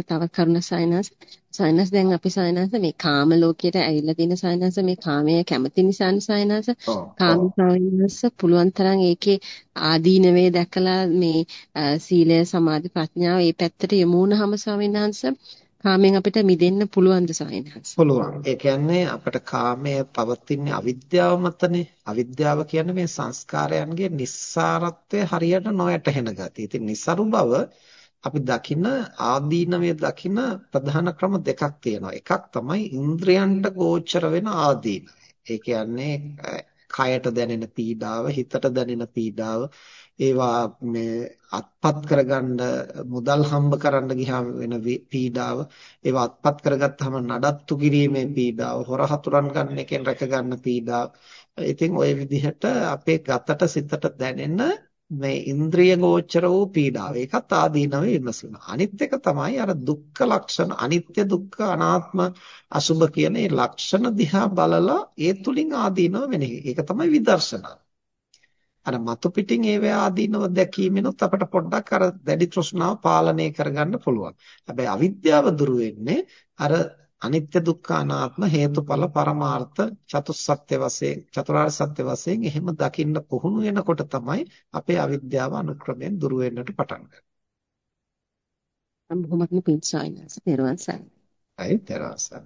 තව කරුණ සයනස් සයනස් දැන් අපි සයනස් මේ කාම ලෝකයට ඇවිල්ලා තියෙන සයනස් මේ කාමයේ කැමති නිසා සයනස් කාම සයනස් පුළුවන් තරම් ඒකේ ආදීනවේ දැකලා මේ සීලය සමාධි ප්‍රඥාව මේ පැත්තට යමු වුණාම ස්වාමීන් වහන්සේ කාමෙන් අපිට මිදෙන්න පුළුවන්ද සයනස් පුළුවන්. ඒ කියන්නේ අපිට කාමය පවතින්නේ අවිද්‍යාව මතනේ. අවිද්‍යාව කියන්නේ මේ සංස්කාරයන්ගේ නිස්සාරත්වය හරියට නොයැටහෙන ගතිය. ඉතින් નિසරු බව අපි දකින ආදීනමය දකින ප්‍රධාන ක්‍රම දෙකක් තියෙනවා. එකක් තමයි ඉන්ද්‍රයන්ට ගෝචර වෙන ආදීනමය. ඒ කියන්නේ කයට දැනෙන පීඩාව, හිතට දැනෙන පීඩාව, ඒවා මේ අත්පත් කරගන්න මුදල් හම්බ කරන්න ගියාම වෙන පීඩාව, ඒවා අත්පත් කරගත්තාම නඩත්තු කිරීමේ පීඩාව, හොර හතුරන් ගන්න එකෙන් රැක ගන්න පීඩාව. ඉතින් ওই විදිහට අපේ ගතට සිතට දැනෙන මේ ඉන්ද්‍රිය ගෝචර වූ පීඩාව. ඒකත් ආදීනව විමසීම. අනිත් එක තමයි අර දුක්ඛ ලක්ෂණ, අනිත්‍ය දුක්ඛ අනාත්ම අසුභ කියන මේ ලක්ෂණ දිහා බලලා ඒ තුලින් ආදීනව වෙනෙහි. ඒක තමයි විදර්ශනා. අර මතු පිටින් ඒවේ ආදීනව දැකීමෙනුත් අපට පොඩ්ඩක් අර දැඩි තෘෂ්ණාව පාලනය කරගන්න පුළුවන්. හැබැයි අවිද්‍යාව දුරු වෙන්නේ අර අනිත්‍ය දුක්ඛ අනාත්ම හේතුඵල පරමාර්ථ චතුස්සත්‍ය වශයෙන් චතුරාර්ය සත්‍ය වශයෙන් එහෙම දකින්න පුහුණු වෙනකොට තමයි අපේ අවිද්‍යාව අනුක්‍රමයෙන් දුර වෙන්නට පටන් ගන්නේ. බොහොමත්ම පිං සායනස පෙරවන් සර්. අය පෙරවන් සර්.